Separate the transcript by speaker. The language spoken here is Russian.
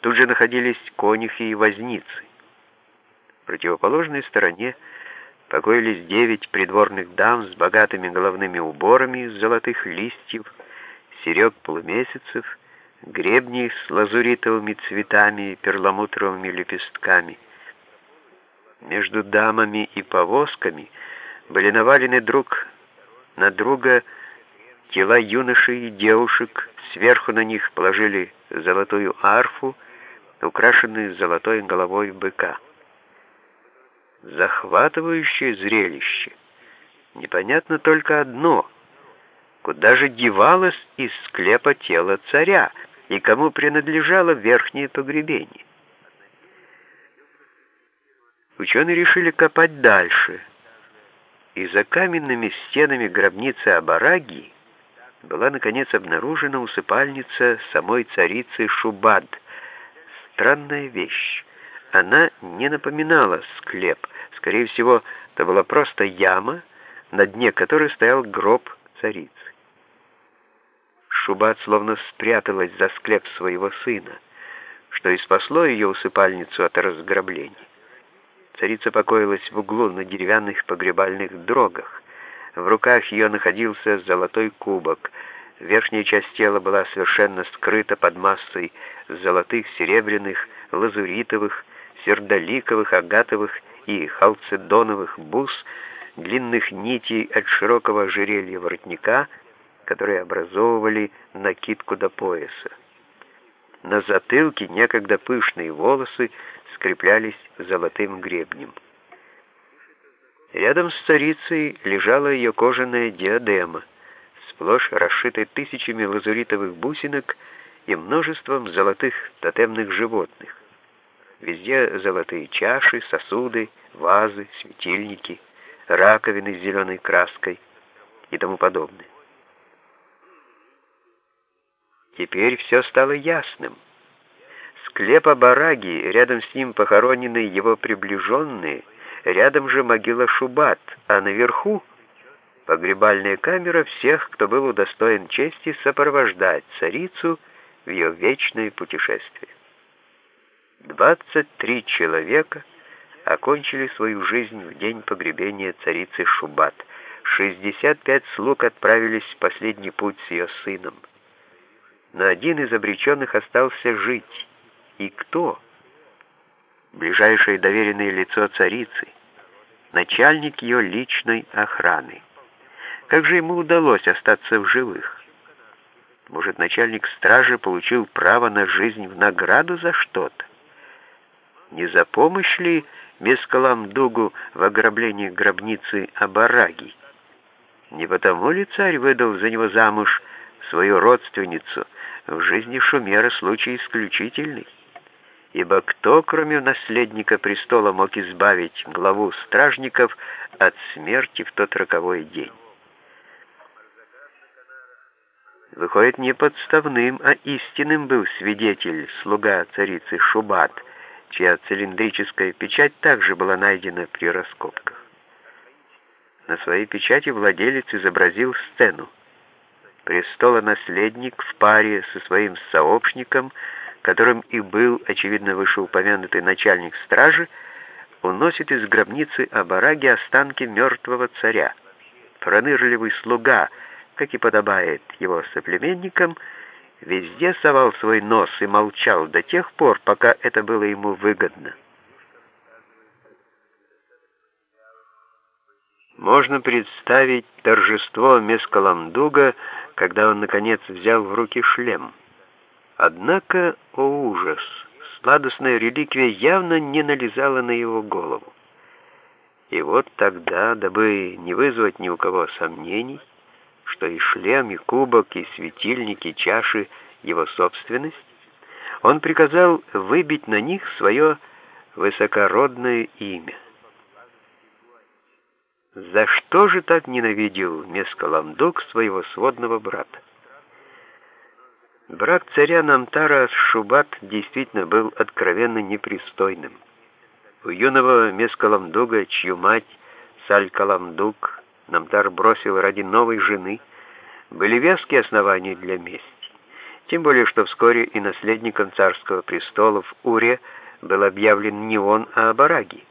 Speaker 1: Тут же находились конюхи и возницы. В противоположной стороне покоились девять придворных дам с богатыми головными уборами из золотых листьев, серег полумесяцев, гребни с лазуритовыми цветами и перламутровыми лепестками. Между дамами и повозками были навалены друг на друга тела юношей и девушек, сверху на них положили золотую арфу, украшенную золотой головой быка. Захватывающее зрелище. Непонятно только одно. Куда же девалось из склепа тело царя, и кому принадлежало верхнее погребение? Ученые решили копать дальше, и за каменными стенами гробницы Абараги была, наконец, обнаружена усыпальница самой царицы Шубад. Странная вещь. Она не напоминала склеп. Скорее всего, это была просто яма, на дне которой стоял гроб царицы. Шубат словно спряталась за склеп своего сына, что и спасло ее усыпальницу от разграбления. Царица покоилась в углу на деревянных погребальных дрогах. В руках ее находился золотой кубок. Верхняя часть тела была совершенно скрыта под массой золотых, серебряных, лазуритовых, сердоликовых, агатовых и халцедоновых бус, длинных нитей от широкого ожерелья воротника, которые образовывали накидку до пояса. На затылке некогда пышные волосы скреплялись золотым гребнем. Рядом с царицей лежала ее кожаная диадема, сплошь расшитая тысячами лазуритовых бусинок и множеством золотых тотемных животных. Везде золотые чаши, сосуды, вазы, светильники, раковины с зеленой краской и тому подобное. Теперь все стало ясным. Склепа Бараги, рядом с ним похоронены его приближенные, рядом же могила Шубат, а наверху погребальная камера всех, кто был удостоен чести сопровождать царицу в ее вечное путешествие. 23 человека окончили свою жизнь в день погребения царицы Шубат. 65 слуг отправились в последний путь с ее сыном. Но один из обреченных остался жить. И кто? Ближайшее доверенное лицо царицы, начальник ее личной охраны. Как же ему удалось остаться в живых? Может, начальник стражи получил право на жизнь в награду за что-то? Не за помощь ли Мескаламдугу в ограблении гробницы Абараги? Не потому ли царь выдал за него замуж свою родственницу? В жизни Шумера случай исключительный. Ибо кто, кроме наследника престола, мог избавить главу стражников от смерти в тот роковой день? Выходит, не подставным, а истинным был свидетель, слуга царицы Шубат — чья цилиндрическая печать также была найдена при раскопках. На своей печати владелец изобразил сцену. Престолонаследник в паре со своим сообщником, которым и был, очевидно, вышеупомянутый начальник стражи, уносит из гробницы Абараги останки мертвого царя. Пронырливый слуга, как и подобает его соплеменникам, везде совал свой нос и молчал до тех пор, пока это было ему выгодно. Можно представить торжество Мескаламдуга, когда он, наконец, взял в руки шлем. Однако, о ужас, сладостная реликвия явно не налезала на его голову. И вот тогда, дабы не вызвать ни у кого сомнений, что и шлем, и кубок, и светильники, и чаши — его собственность, он приказал выбить на них свое высокородное имя. За что же так ненавидел Мескаламдук своего сводного брата? Брак царя Намтара с Шубат действительно был откровенно непристойным. У юного Мескаламдуга, чью мать Саль-Каламдук Намтар бросил ради новой жены, были веские основания для мести. Тем более, что вскоре и наследником царского престола в Уре был объявлен не он, а Абараги.